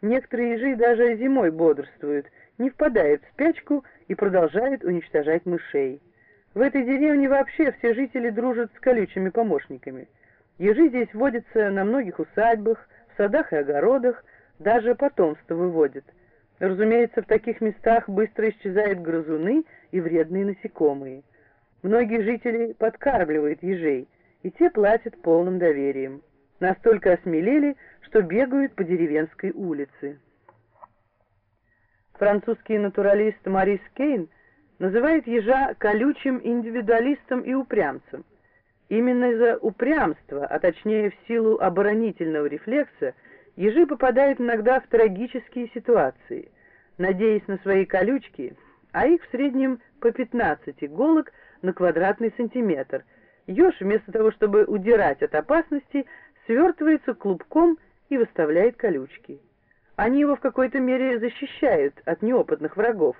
Некоторые ежи даже зимой бодрствуют, не впадают в спячку и продолжают уничтожать мышей. В этой деревне вообще все жители дружат с колючими помощниками. Ежи здесь водятся на многих усадьбах, в садах и огородах, даже потомство выводят. Разумеется, в таких местах быстро исчезают грызуны и вредные насекомые. Многие жители подкармливают ежей, и те платят полным доверием. Настолько осмелели, что бегают по деревенской улице. Французский натуралист Марис Кейн называет ежа колючим индивидуалистом и упрямцем. Именно из-за упрямства, а точнее в силу оборонительного рефлекса, ежи попадают иногда в трагические ситуации. Надеясь на свои колючки, а их в среднем по 15 иголок на квадратный сантиметр, еж вместо того, чтобы удирать от опасности, свертывается клубком и выставляет колючки. Они его в какой-то мере защищают от неопытных врагов.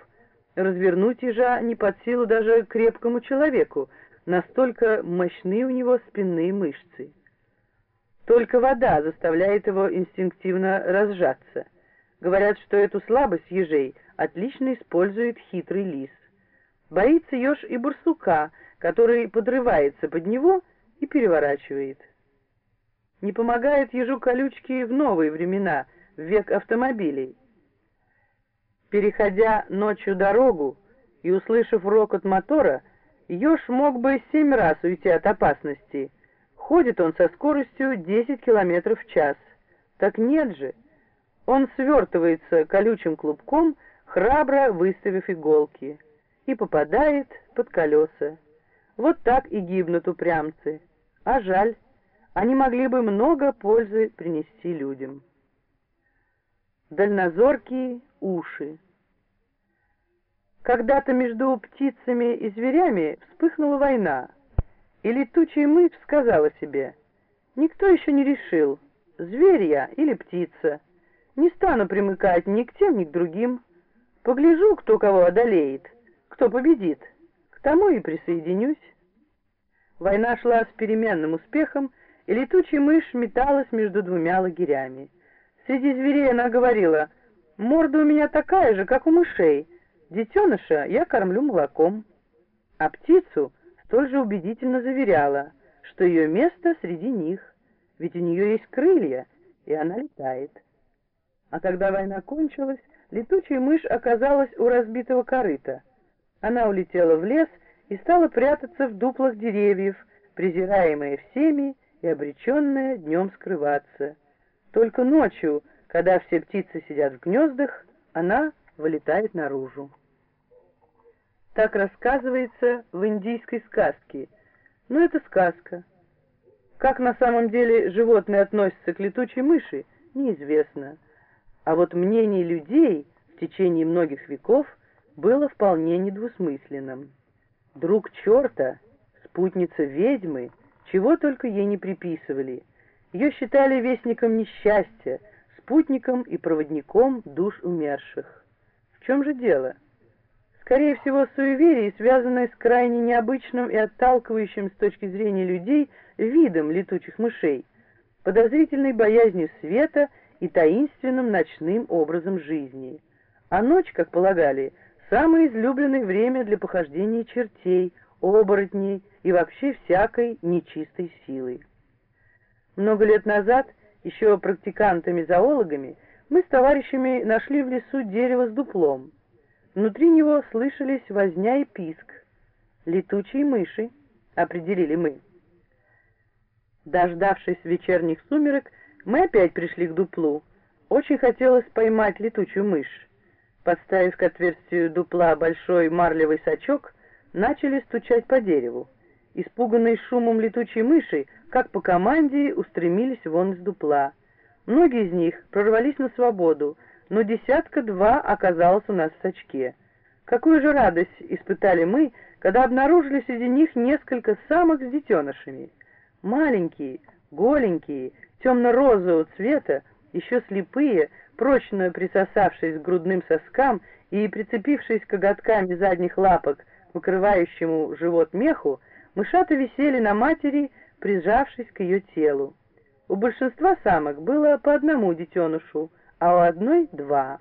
Развернуть ежа не под силу даже крепкому человеку, настолько мощны у него спинные мышцы. Только вода заставляет его инстинктивно разжаться. Говорят, что эту слабость ежей отлично использует хитрый лис. Боится еж и барсука, который подрывается под него и переворачивает. Не помогают ежу колючки в новые времена, в век автомобилей. Переходя ночью дорогу и услышав рокот мотора, еж мог бы семь раз уйти от опасности. Ходит он со скоростью 10 км в час. Так нет же. Он свертывается колючим клубком, храбро выставив иголки, и попадает под колеса. Вот так и гибнут упрямцы. А жаль они могли бы много пользы принести людям. Дальнозоркие уши. Когда-то между птицами и зверями вспыхнула война, и летучая мышь сказала себе, «Никто еще не решил, зверь я или птица. Не стану примыкать ни к тем, ни к другим. Погляжу, кто кого одолеет, кто победит, к тому и присоединюсь». Война шла с переменным успехом, и летучая мышь металась между двумя лагерями. Среди зверей она говорила, «Морда у меня такая же, как у мышей. Детеныша я кормлю молоком». А птицу столь же убедительно заверяла, что ее место среди них, ведь у нее есть крылья, и она летает. А когда война кончилась, летучая мышь оказалась у разбитого корыта. Она улетела в лес и стала прятаться в дуплах деревьев, презираемая всеми и обреченная днем скрываться. Только ночью, когда все птицы сидят в гнездах, она вылетает наружу. Так рассказывается в индийской сказке. Но это сказка. Как на самом деле животные относятся к летучей мыши, неизвестно. А вот мнение людей в течение многих веков было вполне недвусмысленным. Друг черта, спутница ведьмы — чего только ей не приписывали. Ее считали вестником несчастья, спутником и проводником душ умерших. В чем же дело? Скорее всего, суеверие, связанное с крайне необычным и отталкивающим с точки зрения людей видом летучих мышей, подозрительной боязнью света и таинственным ночным образом жизни. А ночь, как полагали, самое излюбленное время для похождения чертей, оборотней и вообще всякой нечистой силой. Много лет назад, еще практикантами-зоологами, мы с товарищами нашли в лесу дерево с дуплом. Внутри него слышались возня и писк. «Летучие мыши», — определили мы. Дождавшись вечерних сумерек, мы опять пришли к дуплу. Очень хотелось поймать летучую мышь. Подставив к отверстию дупла большой марлевый сачок, начали стучать по дереву. Испуганные шумом летучей мыши, как по команде, устремились вон из дупла. Многие из них прорвались на свободу, но десятка-два оказалось у нас в сачке. Какую же радость испытали мы, когда обнаружили среди них несколько самок с детенышами. Маленькие, голенькие, темно-розового цвета, еще слепые, прочно присосавшись к грудным соскам и прицепившись коготками задних лапок покрывающему живот меху, мышата висели на матери, прижавшись к ее телу. У большинства самок было по одному детенышу, а у одной два.